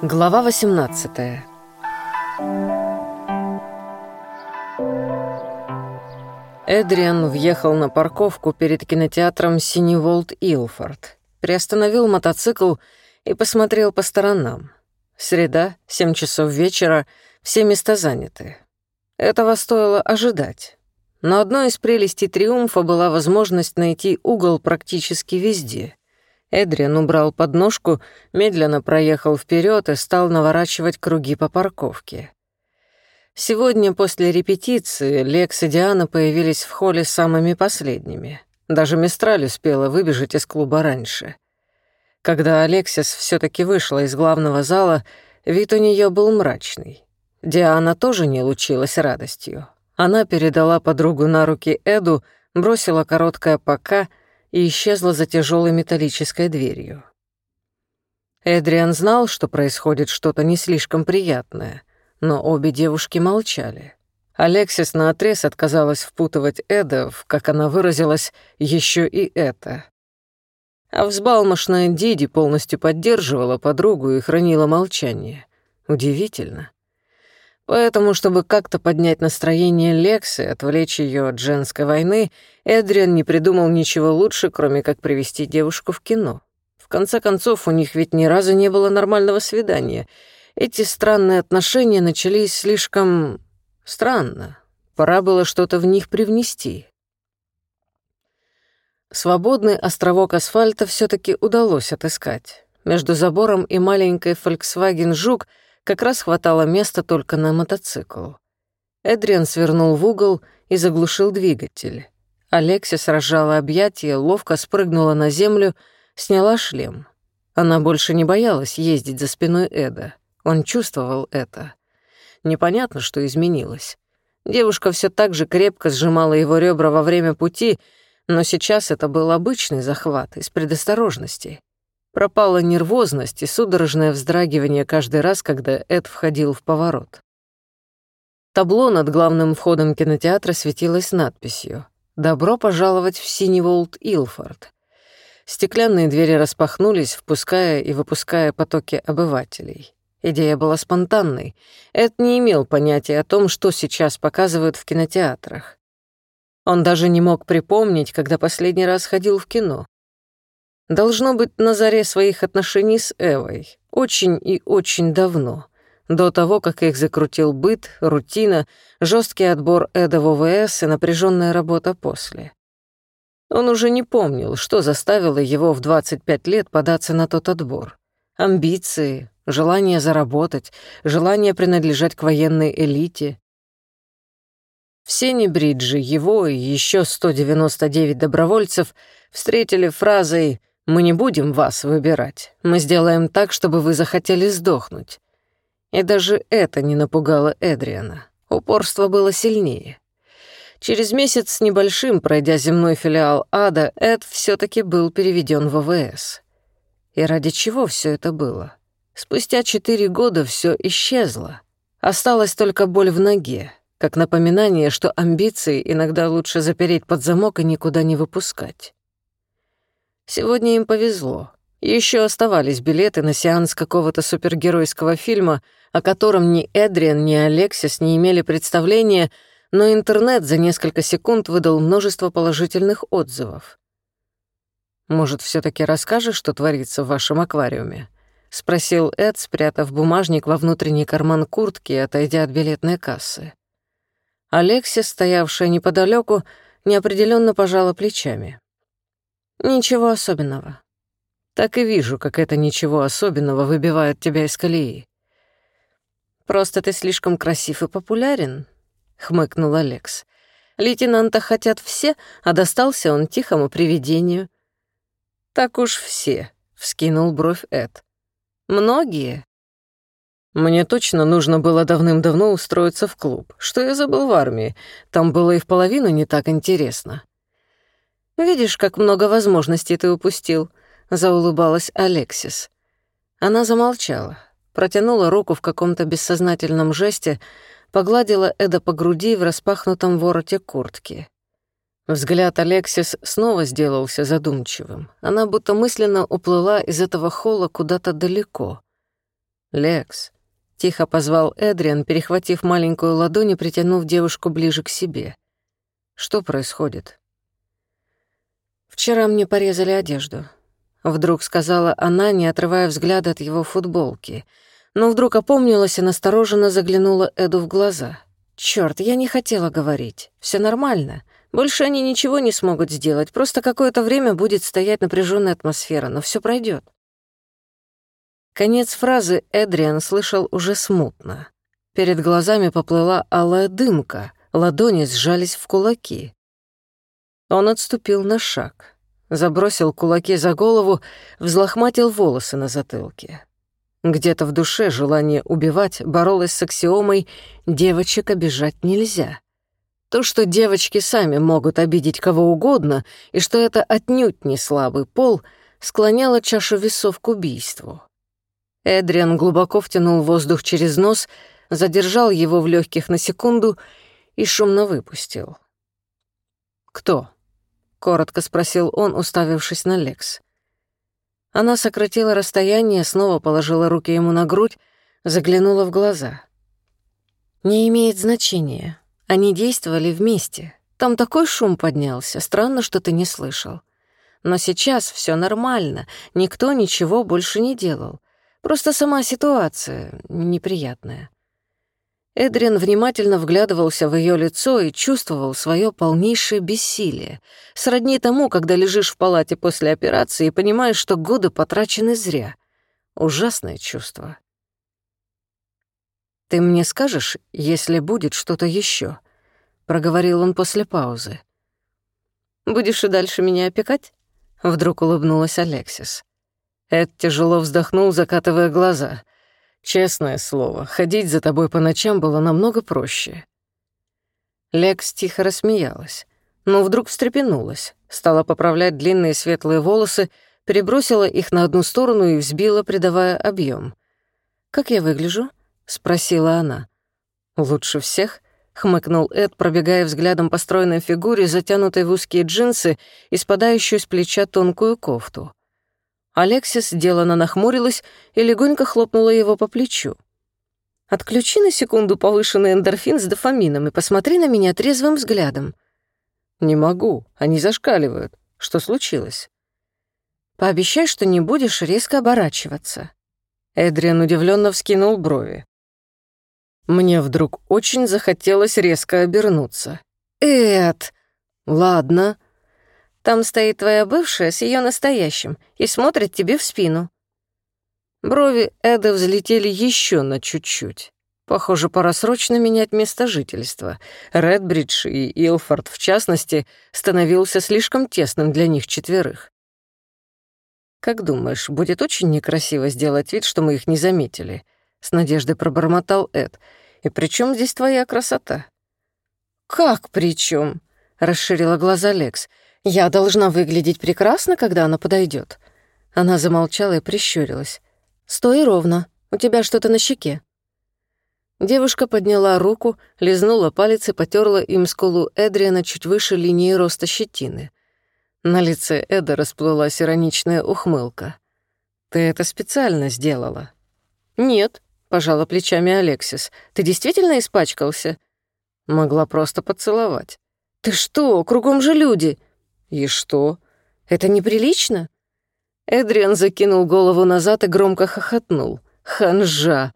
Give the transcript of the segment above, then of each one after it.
Глава 18 Эдриан въехал на парковку перед кинотеатром «Синеволт Илфорд», приостановил мотоцикл и посмотрел по сторонам. Среда, 7 часов вечера, все места заняты. Этого стоило ожидать. Но одной из прелестей «Триумфа» была возможность найти угол практически везде. Эдриан убрал подножку, медленно проехал вперед и стал наворачивать круги по парковке. Сегодня после репетиции Лекс и Диана появились в холле самыми последними. Даже Мистраль успела выбежать из клуба раньше. Когда Алексис все таки вышла из главного зала, вид у нее был мрачный. Диана тоже не лучилась радостью. Она передала подругу на руки Эду, бросила короткое «пока» и исчезла за тяжелой металлической дверью. Эдриан знал, что происходит что-то не слишком приятное — но обе девушки молчали. Алексис наотрез отказалась впутывать Эда в, как она выразилась, еще и это. А взбалмошная Диди полностью поддерживала подругу и хранила молчание. Удивительно. Поэтому, чтобы как-то поднять настроение Лексы, отвлечь ее от женской войны, Эдриан не придумал ничего лучше, кроме как привести девушку в кино. В конце концов, у них ведь ни разу не было нормального свидания — эти странные отношения начались слишком странно. Пора было что-то в них привнести. Свободный островок асфальта все таки удалось отыскать. Между забором и маленькой Volkswagen Жук как раз хватало места только на мотоцикл. Эдриан свернул в угол и заглушил двигатель. Алексис разжала объятия, ловко спрыгнула на землю, сняла шлем. Она больше не боялась ездить за спиной Эда. Он чувствовал это. Непонятно, что изменилось. Девушка все так же крепко сжимала его ребра во время пути, но сейчас это был обычный захват из предосторожности. Пропала нервозность и судорожное вздрагивание каждый раз, когда Эд входил в поворот. Табло над главным входом кинотеатра светилось надписью «Добро пожаловать в Синеволд Илфорд». Стеклянные двери распахнулись, впуская и выпуская потоки обывателей. Идея была спонтанной. Эд не имел понятия о том, что сейчас показывают в кинотеатрах. Он даже не мог припомнить, когда последний раз ходил в кино. Должно быть, на заре своих отношений с Эвой. Очень и очень давно. До того, как их закрутил быт, рутина, жесткий отбор Эда в ОВС и напряженная работа после. Он уже не помнил, что заставило его в 25 лет податься на тот отбор. Амбиции, желание заработать, желание принадлежать к военной элите. Все небриджи его и еще 199 добровольцев встретили фразой «Мы не будем вас выбирать. Мы сделаем так, чтобы вы захотели сдохнуть». И даже это не напугало Эдриана. Упорство было сильнее. Через месяц с небольшим, пройдя земной филиал ада, Эд все таки был переведен в ВВС. И ради чего все это было? Спустя четыре года все исчезло. Осталась только боль в ноге, как напоминание, что амбиции иногда лучше запереть под замок и никуда не выпускать. Сегодня им повезло. Еще оставались билеты на сеанс какого-то супергеройского фильма, о котором ни Эдриан, ни Алексис не имели представления, но интернет за несколько секунд выдал множество положительных отзывов. «Может, все таки расскажешь, что творится в вашем аквариуме?» — спросил Эд, спрятав бумажник во внутренний карман куртки и отойдя от билетной кассы. Алексис, стоявшая неподалеку, неопределенно пожала плечами. «Ничего особенного. Так и вижу, как это ничего особенного выбивает тебя из колеи. Просто ты слишком красив и популярен», — хмыкнул Алекс. «Лейтенанта хотят все, а достался он тихому привидению». «Так уж все», — вскинул бровь Эд. Многие. Мне точно нужно было давным-давно устроиться в клуб. Что я забыл в армии? Там было и в половину не так интересно. Видишь, как много возможностей ты упустил, заулыбалась Алексис. Она замолчала, протянула руку в каком-то бессознательном жесте, погладила Эда по груди в распахнутом вороте куртки. Взгляд Алексис снова сделался задумчивым. Она будто мысленно уплыла из этого холла куда-то далеко. «Лекс», — тихо позвал Эдриан, перехватив маленькую ладонь и притянув девушку ближе к себе. «Что происходит?» «Вчера мне порезали одежду», — вдруг сказала она, не отрывая взгляда от его футболки. Но вдруг опомнилась и настороженно заглянула Эду в глаза. «Чёрт, я не хотела говорить. Все нормально. Больше они ничего не смогут сделать, просто какое-то время будет стоять напряженная атмосфера, но все пройдет. Конец фразы Эдриан слышал уже смутно. Перед глазами поплыла алая дымка, ладони сжались в кулаки. Он отступил на шаг, забросил кулаки за голову, взлохматил волосы на затылке. Где-то в душе желание убивать боролось с аксиомой «девочек обижать нельзя». То, что девочки сами могут обидеть кого угодно, и что это отнюдь не слабый пол, склоняло чашу весов к убийству. Эдриан глубоко втянул воздух через нос, задержал его в легких на секунду и шумно выпустил. «Кто?» — коротко спросил он, уставившись на Лекс. Она сократила расстояние, снова положила руки ему на грудь, заглянула в глаза. «Не имеет значения. Они действовали вместе. Там такой шум поднялся, странно, что ты не слышал. Но сейчас все нормально, никто ничего больше не делал. Просто сама ситуация неприятная. Эдриан внимательно вглядывался в ее лицо и чувствовал свое полнейшее бессилие, сродни тому, когда лежишь в палате после операции и понимаешь, что годы потрачены зря. Ужасное чувство. «Ты мне скажешь, если будет что-то еще? проговорил он после паузы. «Будешь и дальше меня опекать?» — вдруг улыбнулась Алексис. Эд тяжело вздохнул, закатывая глаза. «Честное слово, ходить за тобой по ночам было намного проще». Лекс тихо рассмеялась, но вдруг встрепенулась, стала поправлять длинные светлые волосы, перебросила их на одну сторону и взбила, придавая объем. «Как я выгляжу?» — спросила она. «Лучше всех?» — хмыкнул Эд, пробегая взглядом по стройной фигуре, затянутой в узкие джинсы и спадающую с плеча тонкую кофту. Алексис делано нахмурилась и легонько хлопнула его по плечу. «Отключи на секунду повышенный эндорфин с дофамином и посмотри на меня трезвым взглядом». «Не могу, они зашкаливают. Что случилось?» «Пообещай, что не будешь резко оборачиваться». Эдриан удивленно вскинул брови. Мне вдруг очень захотелось резко обернуться. «Эд!» «Ладно». «Там стоит твоя бывшая с ее настоящим и смотрит тебе в спину». Брови Эда взлетели еще на чуть-чуть. Похоже, пора срочно менять место жительства. Редбридж и Илфорд, в частности, становился слишком тесным для них четверых. «Как думаешь, будет очень некрасиво сделать вид, что мы их не заметили?» с надеждой пробормотал Эд. «И при чем здесь твоя красота?» «Как при чем? расширила глаза Лекс. «Я должна выглядеть прекрасно, когда она подойдет. Она замолчала и прищурилась. «Стой ровно, у тебя что-то на щеке». Девушка подняла руку, лизнула палец и потерла им скулу Эдриана чуть выше линии роста щетины. На лице Эда расплылась ироничная ухмылка. «Ты это специально сделала?» «Нет», пожала плечами Алексис. «Ты действительно испачкался?» Могла просто поцеловать. «Ты что? Кругом же люди!» «И что? Это неприлично?» Эдриан закинул голову назад и громко хохотнул. «Ханжа!»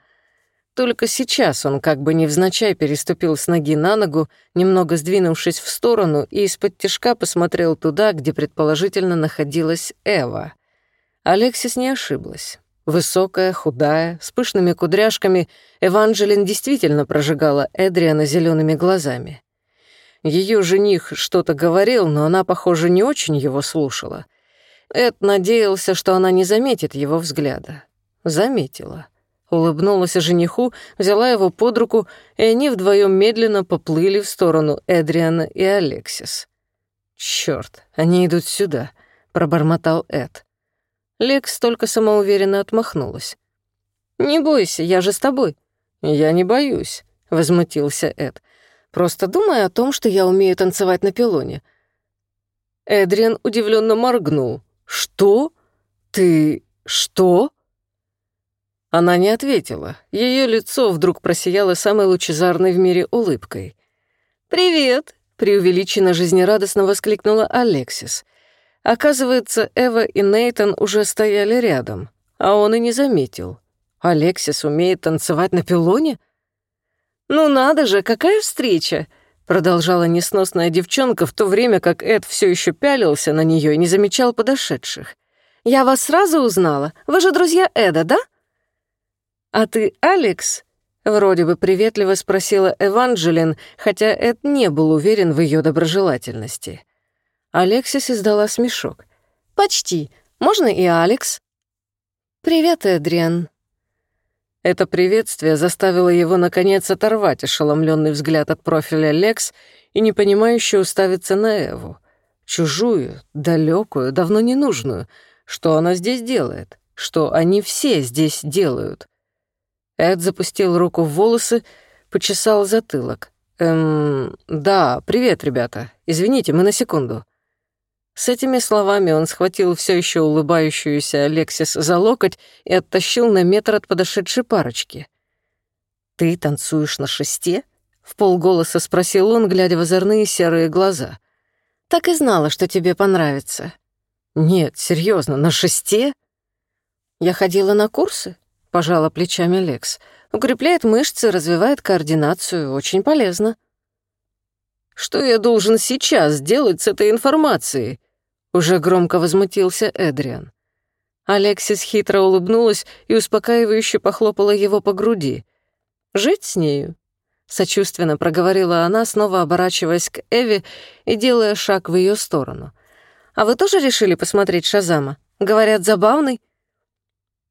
Только сейчас он как бы невзначай переступил с ноги на ногу, немного сдвинувшись в сторону, и из-под тишка посмотрел туда, где предположительно находилась Эва. Алексис не ошиблась. Высокая, худая, с пышными кудряшками, Эванжелин действительно прожигала Эдриана зелеными глазами. Ее жених что-то говорил, но она, похоже, не очень его слушала. Эд надеялся, что она не заметит его взгляда. Заметила. Улыбнулась жениху, взяла его под руку, и они вдвоем медленно поплыли в сторону Эдриана и Алексис. «Чёрт, они идут сюда», — пробормотал Эд. Лекс только самоуверенно отмахнулась. «Не бойся, я же с тобой». «Я не боюсь», — возмутился Эд. «Просто думай о том, что я умею танцевать на пилоне». Эдриан удивленно моргнул. «Что? Ты что?» Она не ответила. Ее лицо вдруг просияло самой лучезарной в мире улыбкой. «Привет!» — преувеличенно жизнерадостно воскликнула Алексис. Оказывается, Эва и Нейтон уже стояли рядом, а он и не заметил. Алексис умеет танцевать на пилоне? «Ну надо же, какая встреча!» Продолжала несносная девчонка, в то время как Эд все еще пялился на нее и не замечал подошедших. «Я вас сразу узнала. Вы же друзья Эда, да?» «А ты Алекс?» — вроде бы приветливо спросила Эванджелин, хотя Эд не был уверен в ее доброжелательности. Алексис издала смешок. «Почти. Можно и Алекс?» «Привет, Эдриан», это приветствие заставило его, наконец, оторвать ошеломленный взгляд от профиля Лекс и непонимающе уставиться на Эву. Чужую, далекую, давно не нужную. Что она здесь делает? Что они все здесь делают? Эд запустил руку в волосы, почесал затылок. «Эм, да, привет, ребята. Извините, мы на секунду». С этими словами он схватил все еще улыбающуюся Алексис за локоть и оттащил на метр от подошедшей парочки. «Ты танцуешь на шесте?» — в полголоса спросил он, глядя в озорные серые глаза. «Так и знала, что тебе понравится». «Нет, серьезно, на шесте?» «Я ходила на курсы», — пожала плечами Лекс. «Укрепляет мышцы, развивает координацию, очень полезно». «Что я должен сейчас делать с этой информацией?» Уже громко возмутился Эдриан. Алексис хитро улыбнулась и успокаивающе похлопала его по груди. «Жить с нею?» Сочувственно проговорила она, снова оборачиваясь к Эви и делая шаг в ее сторону. «А вы тоже решили посмотреть Шазама? Говорят, забавный?»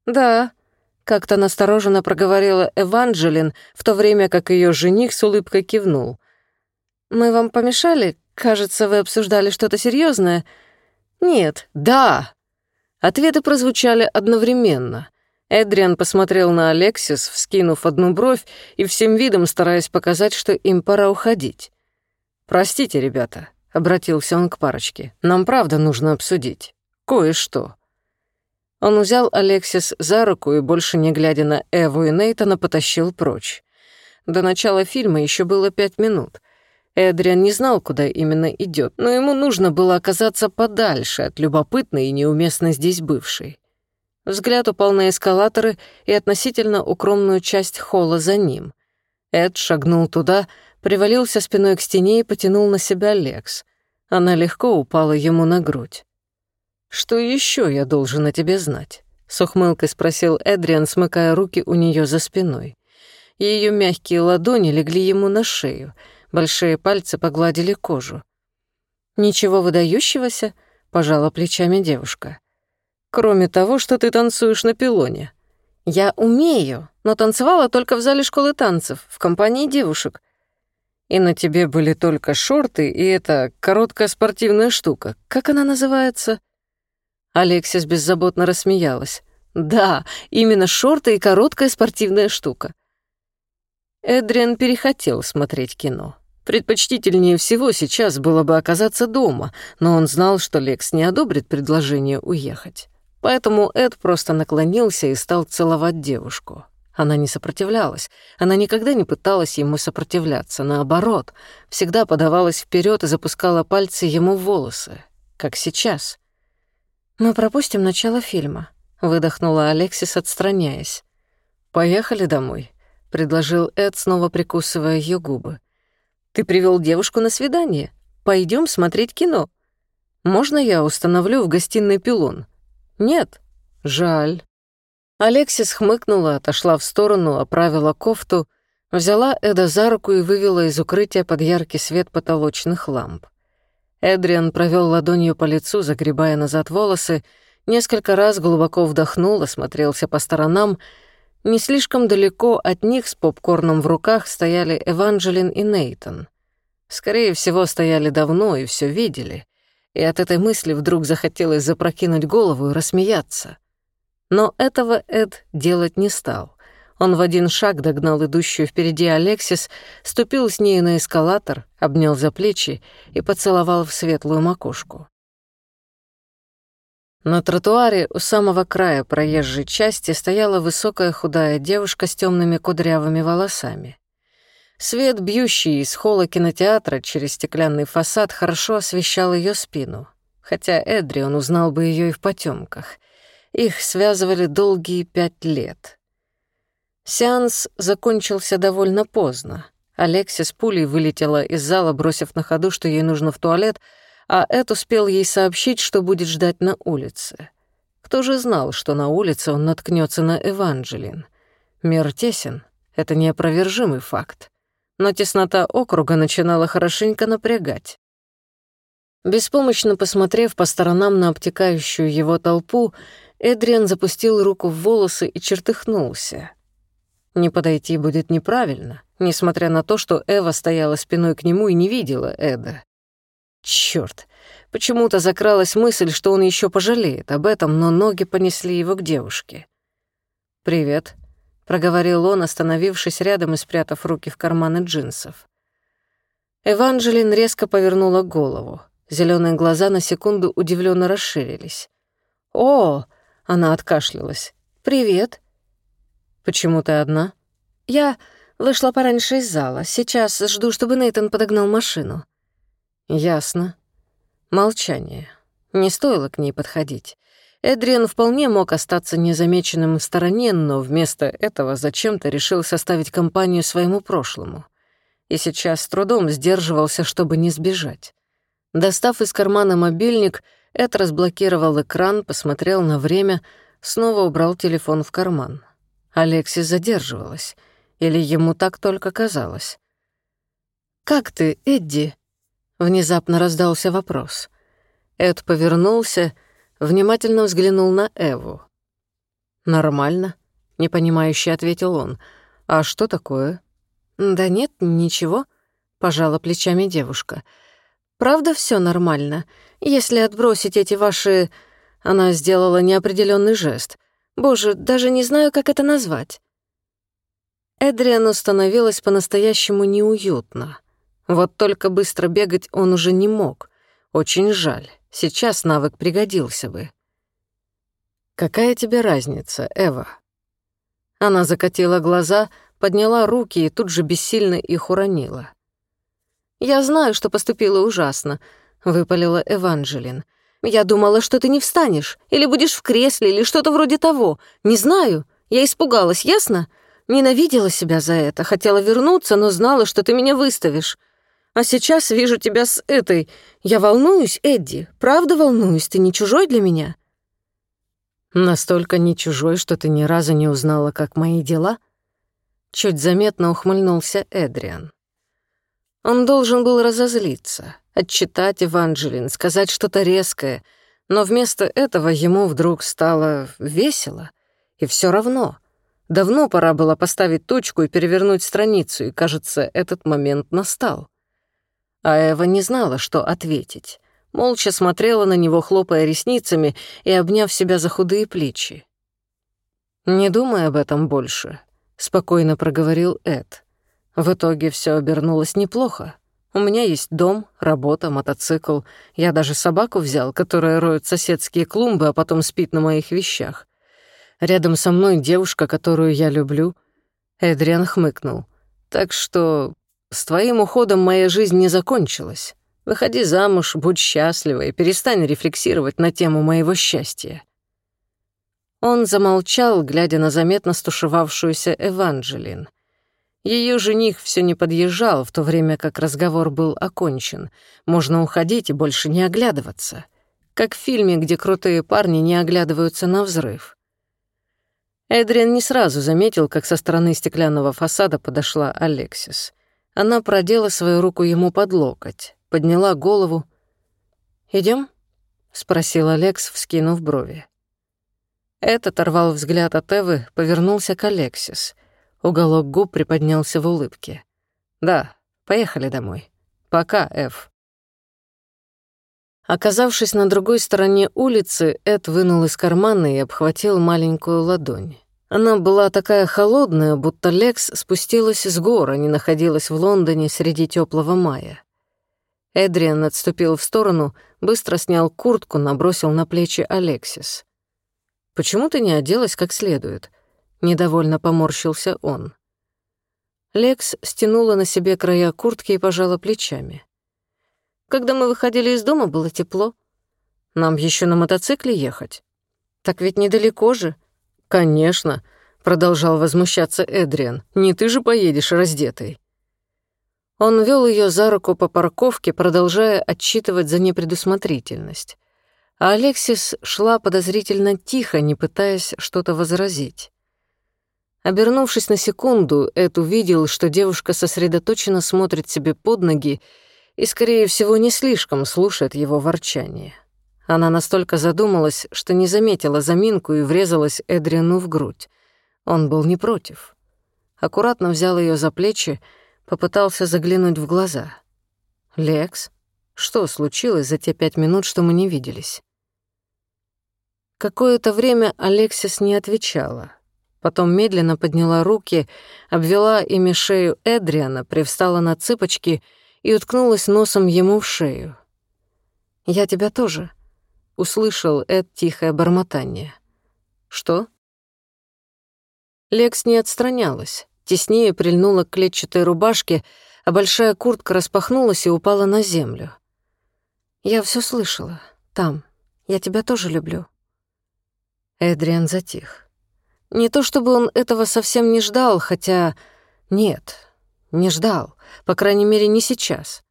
«Да», — как-то настороженно проговорила Эванджелин, в то время как ее жених с улыбкой кивнул. «Мы вам помешали? Кажется, вы обсуждали что-то серьезное. «Нет, да». Ответы прозвучали одновременно. Эдриан посмотрел на Алексис, вскинув одну бровь и всем видом стараясь показать, что им пора уходить. «Простите, ребята», — обратился он к парочке, — «нам правда нужно обсудить. Кое-что». Он взял Алексис за руку и, больше не глядя на Эву и Нейтана, потащил прочь. До начала фильма еще было пять минут. Эдриан не знал, куда именно идет, но ему нужно было оказаться подальше от любопытной и неуместно здесь бывшей. Взгляд упал на эскалаторы и относительно укромную часть холла за ним. Эд шагнул туда, привалился спиной к стене и потянул на себя Лекс. Она легко упала ему на грудь. «Что еще я должен о тебе знать?» — с ухмылкой спросил Эдриан, смыкая руки у нее за спиной. Ее мягкие ладони легли ему на шею — Большие пальцы погладили кожу. «Ничего выдающегося?» — пожала плечами девушка. «Кроме того, что ты танцуешь на пилоне». «Я умею, но танцевала только в зале школы танцев, в компании девушек. И на тебе были только шорты и эта короткая спортивная штука. Как она называется?» Алексис беззаботно рассмеялась. «Да, именно шорты и короткая спортивная штука». Эдриан перехотел смотреть кино. Предпочтительнее всего сейчас было бы оказаться дома, но он знал, что Лекс не одобрит предложение уехать. Поэтому Эд просто наклонился и стал целовать девушку. Она не сопротивлялась. Она никогда не пыталась ему сопротивляться. Наоборот, всегда подавалась вперед и запускала пальцы ему в волосы. Как сейчас. «Мы пропустим начало фильма», — выдохнула Алексис, отстраняясь. «Поехали домой», — предложил Эд, снова прикусывая ее губы. Ты привел девушку на свидание. Пойдем смотреть кино. Можно я установлю в гостиной пилон? Нет. Жаль. Алексис хмыкнула, отошла в сторону, оправила кофту, взяла Эда за руку и вывела из укрытия под яркий свет потолочных ламп. Эдриан провел ладонью по лицу, загребая назад волосы, несколько раз глубоко вдохнул, осмотрелся по сторонам не слишком далеко от них с попкорном в руках стояли Эванджелин и Нейтон. Скорее всего, стояли давно и все видели, и от этой мысли вдруг захотелось запрокинуть голову и рассмеяться. Но этого Эд делать не стал. Он в один шаг догнал идущую впереди Алексис, ступил с ней на эскалатор, обнял за плечи и поцеловал в светлую макушку. На тротуаре у самого края проезжей части стояла высокая худая девушка с темными кудрявыми волосами. Свет, бьющий из холла кинотеатра через стеклянный фасад, хорошо освещал ее спину, хотя Эдрион узнал бы ее и в потемках. Их связывали долгие пять лет. Сеанс закончился довольно поздно. Алексис пулей вылетела из зала, бросив на ходу, что ей нужно в туалет, а Эд успел ей сообщить, что будет ждать на улице. Кто же знал, что на улице он наткнется на Эванжелин? Мир тесен, это неопровержимый факт. Но теснота округа начинала хорошенько напрягать. Беспомощно посмотрев по сторонам на обтекающую его толпу, Эдриан запустил руку в волосы и чертыхнулся. Не подойти будет неправильно несмотря на то, что Эва стояла спиной к нему и не видела Эда. Чёрт, почему-то закралась мысль, что он еще пожалеет об этом, но ноги понесли его к девушке. «Привет», — проговорил он, остановившись рядом и спрятав руки в карманы джинсов. Эванжелин резко повернула голову. Зеленые глаза на секунду удивленно расширились. «О!» — она откашлялась. «Привет». «Почему ты одна?» «Я...» Вышла пораньше из зала. Сейчас жду, чтобы Нейтан подогнал машину». «Ясно». Молчание. Не стоило к ней подходить. Эдриан вполне мог остаться незамеченным в стороне, но вместо этого зачем-то решил составить компанию своему прошлому. И сейчас с трудом сдерживался, чтобы не сбежать. Достав из кармана мобильник, Эд разблокировал экран, посмотрел на время, снова убрал телефон в карман. Алексис задерживалась — или ему так только казалось? «Как ты, Эдди?» — внезапно раздался вопрос. Эд повернулся, внимательно взглянул на Эву. «Нормально», — непонимающе ответил он. «А что такое?» «Да нет, ничего», — пожала плечами девушка. «Правда все нормально, если отбросить эти ваши...» Она сделала неопределенный жест. «Боже, даже не знаю, как это назвать». Эдриану становилось по-настоящему неуютно. Вот только быстро бегать он уже не мог. Очень жаль, сейчас навык пригодился бы. «Какая тебе разница, Эва?» Она закатила глаза, подняла руки и тут же бессильно их уронила. «Я знаю, что поступила ужасно», — выпалила Эванжелин. «Я думала, что ты не встанешь, или будешь в кресле, или что-то вроде того. Не знаю. Я испугалась, ясно? Ненавидела себя за это, хотела вернуться, но знала, что ты меня выставишь. А сейчас вижу тебя с этой. Я волнуюсь, Эдди, правда волнуюсь, ты не чужой для меня?» «Настолько не чужой, что ты ни разу не узнала, как мои дела?» Чуть заметно ухмыльнулся Эдриан. Он должен был разозлиться, отчитать Эванжелин, сказать что-то резкое, но вместо этого ему вдруг стало весело, и все равно — Давно пора было поставить точку и перевернуть страницу, и, кажется, этот момент настал. А Эва не знала, что ответить. Молча смотрела на него, хлопая ресницами и обняв себя за худые плечи. «Не думай об этом больше», — спокойно проговорил Эд. «В итоге все обернулось неплохо. У меня есть дом, работа, мотоцикл. Я даже собаку взял, которая роет соседские клумбы, а потом спит на моих вещах. Рядом со мной девушка, которую я люблю». Эдриан хмыкнул. «Так что с твоим уходом моя жизнь не закончилась. Выходи замуж, будь счастлива и перестань рефлексировать на тему моего счастья». Он замолчал, глядя на заметно стушевавшуюся Эванжелин. Ее жених все не подъезжал, в то время как разговор был окончен. Можно уходить и больше не оглядываться. Как в фильме, где крутые парни не оглядываются на взрыв. Эдриан не сразу заметил, как со стороны стеклянного фасада подошла Алексис. Она продела свою руку ему под локоть, подняла голову. Идем? спросил Алекс, вскинув брови. Этот оторвал взгляд от Эвы, повернулся к Алексис. Уголок губ приподнялся в улыбке. «Да, поехали домой. Пока, Эв». Оказавшись на другой стороне улицы, Эд вынул из кармана и обхватил маленькую ладонь. Она была такая холодная, будто Лекс спустилась с гор, а не находилась в Лондоне среди теплого мая. Эдриан отступил в сторону, быстро снял куртку, набросил на плечи Алексис. «Почему ты не оделась как следует?» Недовольно поморщился он. Лекс стянула на себе края куртки и пожала плечами. «Когда мы выходили из дома, было тепло. Нам еще на мотоцикле ехать. Так ведь недалеко же». «Конечно», — продолжал возмущаться Эдриан. «Не ты же поедешь раздетой». Он вел ее за руку по парковке, продолжая отчитывать за непредусмотрительность. А Алексис шла подозрительно тихо, не пытаясь что-то возразить. Обернувшись на секунду, Эд увидел, что девушка сосредоточенно смотрит себе под ноги и, скорее всего, не слишком слушает его ворчание. Она настолько задумалась, что не заметила заминку и врезалась Эдриану в грудь. Он был не против. Аккуратно взял ее за плечи, Попытался заглянуть в глаза. «Лекс, что случилось за те пять минут, что мы не виделись?» Какое-то время Алексис не отвечала. Потом медленно подняла руки, обвела ими шею Эдриана, привстала на цыпочки и уткнулась носом ему в шею. «Я тебя тоже», — услышал Эд тихое бормотание. «Что?» Лекс не отстранялась теснее прильнула к клетчатой рубашке, а большая куртка распахнулась и упала на землю. «Я все слышала. Там. Я тебя тоже люблю». Эдриан затих. Не то чтобы он этого совсем не ждал, хотя... Нет, не ждал. По крайней мере, не сейчас.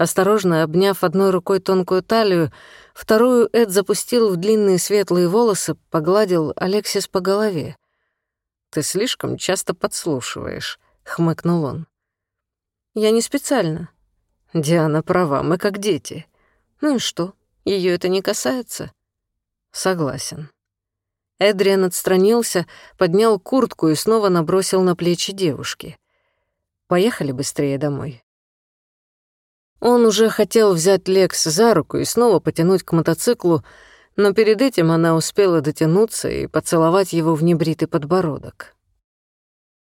Осторожно обняв одной рукой тонкую талию, вторую Эд запустил в длинные светлые волосы, погладил Алексис по голове. «Ты слишком часто подслушиваешь», — хмыкнул он. «Я не специально». «Диана права, мы как дети». «Ну и что, ее это не касается?» «Согласен». Эдриан отстранился, поднял куртку и снова набросил на плечи девушки. «Поехали быстрее домой». Он уже хотел взять Лекс за руку и снова потянуть к мотоциклу, но перед этим она успела дотянуться и поцеловать его в небритый подбородок.